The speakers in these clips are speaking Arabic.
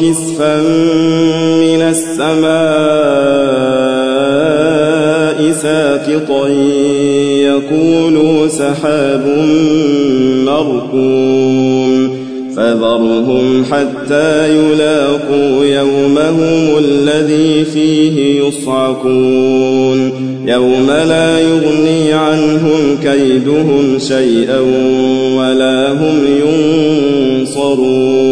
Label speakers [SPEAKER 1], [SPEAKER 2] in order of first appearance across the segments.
[SPEAKER 1] كسفا من السماء ساقطا يقولوا سحاب مركوم فذرهم حتى يلاقوا يومهم الذي فيه يصعقون يوم لا يغني عنهم كيدهم شيئا ولا هم ينصرون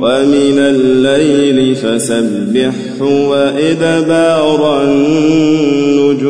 [SPEAKER 1] ومن الليل فسبحه وإدبار النجوم.